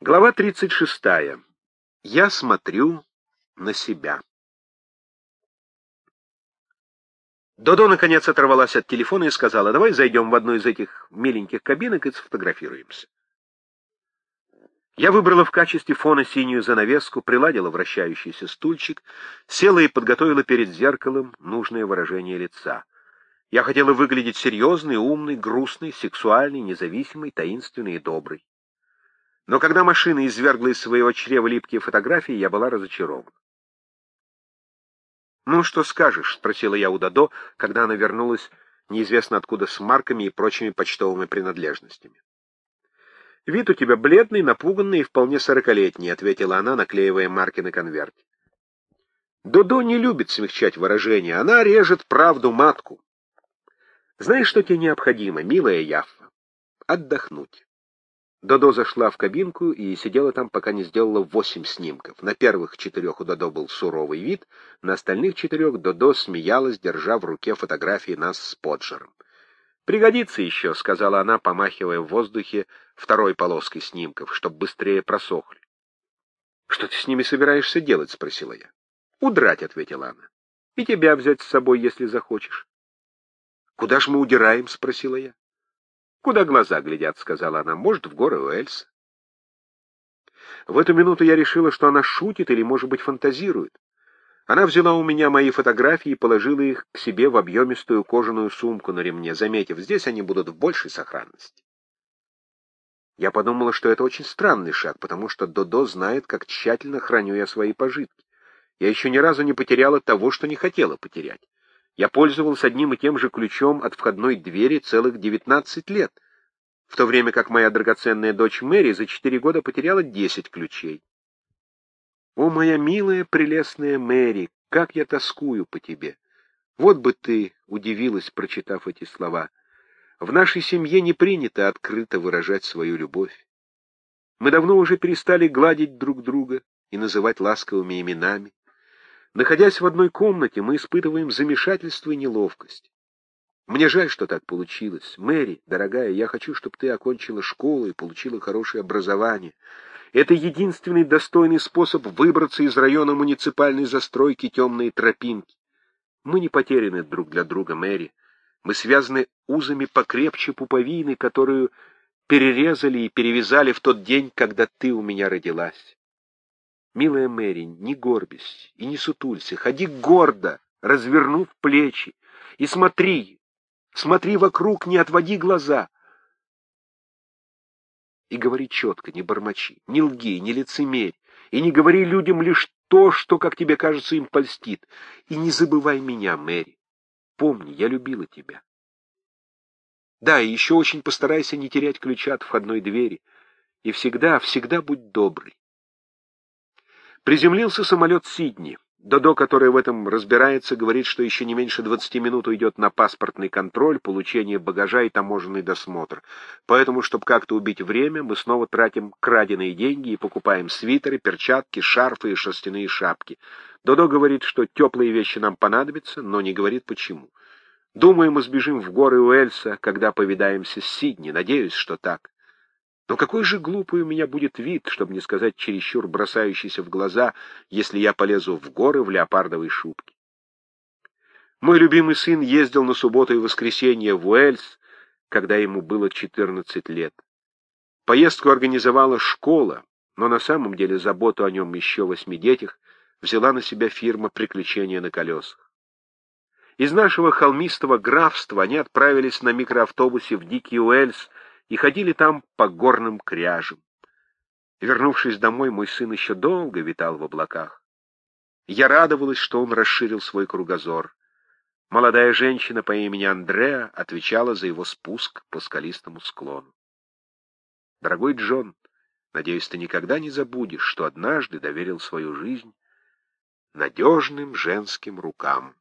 Глава 36. Я смотрю на себя. Додо наконец оторвалась от телефона и сказала, давай зайдем в одну из этих миленьких кабинок и сфотографируемся. Я выбрала в качестве фона синюю занавеску, приладила вращающийся стульчик, села и подготовила перед зеркалом нужное выражение лица. Я хотела выглядеть серьезной, умной, грустной, сексуальной, независимой, таинственной и доброй. Но когда машина извергла из своего чрева липкие фотографии, я была разочарована. «Ну, что скажешь?» — спросила я у Дадо, когда она вернулась неизвестно откуда с марками и прочими почтовыми принадлежностями. «Вид у тебя бледный, напуганный и вполне сорокалетний», — ответила она, наклеивая марки на конверте. Додо не любит смягчать выражения, она режет правду матку. Знаешь, что тебе необходимо, милая Яффа? Отдохнуть. Додо зашла в кабинку и сидела там, пока не сделала восемь снимков. На первых четырех у Додо был суровый вид, на остальных четырех Додо смеялась, держа в руке фотографии нас с Поджером. «Пригодится еще», — сказала она, помахивая в воздухе второй полоской снимков, чтоб быстрее просохли. «Что ты с ними собираешься делать?» — спросила я. «Удрать», — ответила она. «И тебя взять с собой, если захочешь». «Куда ж мы удираем?» — спросила я. «Куда глаза глядят», — сказала она. «Может, в горы Уэльс». В эту минуту я решила, что она шутит или, может быть, фантазирует. Она взяла у меня мои фотографии и положила их к себе в объемистую кожаную сумку на ремне, заметив, здесь они будут в большей сохранности. Я подумала, что это очень странный шаг, потому что Додо знает, как тщательно храню я свои пожитки. Я еще ни разу не потеряла того, что не хотела потерять. Я пользовался одним и тем же ключом от входной двери целых 19 лет, в то время как моя драгоценная дочь Мэри за четыре года потеряла 10 ключей. О, моя милая, прелестная Мэри, как я тоскую по тебе! Вот бы ты удивилась, прочитав эти слова. В нашей семье не принято открыто выражать свою любовь. Мы давно уже перестали гладить друг друга и называть ласковыми именами. Находясь в одной комнате, мы испытываем замешательство и неловкость. Мне жаль, что так получилось. Мэри, дорогая, я хочу, чтобы ты окончила школу и получила хорошее образование. Это единственный достойный способ выбраться из района муниципальной застройки темной тропинки. Мы не потеряны друг для друга, Мэри. Мы связаны узами покрепче пуповины, которую перерезали и перевязали в тот день, когда ты у меня родилась. Милая Мэри, не горбись и не сутулься, ходи гордо, развернув плечи, и смотри, смотри вокруг, не отводи глаза. И говори четко, не бормочи, не лги, не лицемерь, и не говори людям лишь то, что, как тебе кажется, им польстит. И не забывай меня, Мэри. Помни, я любила тебя. Да, и еще очень постарайся не терять ключа от входной двери. И всегда, всегда будь добрый. Приземлился самолет Сидни. Додо, который в этом разбирается, говорит, что еще не меньше 20 минут уйдет на паспортный контроль, получение багажа и таможенный досмотр. Поэтому, чтобы как-то убить время, мы снова тратим краденые деньги и покупаем свитеры, перчатки, шарфы и шерстяные шапки. Додо говорит, что теплые вещи нам понадобятся, но не говорит почему. Думаю, мы сбежим в горы Уэльса, когда повидаемся с Сидни. Надеюсь, что так. Но какой же глупый у меня будет вид, чтобы не сказать чересчур бросающийся в глаза, если я полезу в горы в леопардовой шубке. Мой любимый сын ездил на субботу и воскресенье в Уэльс, когда ему было 14 лет. Поездку организовала школа, но на самом деле заботу о нем еще восьми детях взяла на себя фирма «Приключения на колесах». Из нашего холмистого графства они отправились на микроавтобусе в Дикий Уэльс, и ходили там по горным кряжам. Вернувшись домой, мой сын еще долго витал в облаках. Я радовалась, что он расширил свой кругозор. Молодая женщина по имени Андреа отвечала за его спуск по скалистому склону. Дорогой Джон, надеюсь, ты никогда не забудешь, что однажды доверил свою жизнь надежным женским рукам.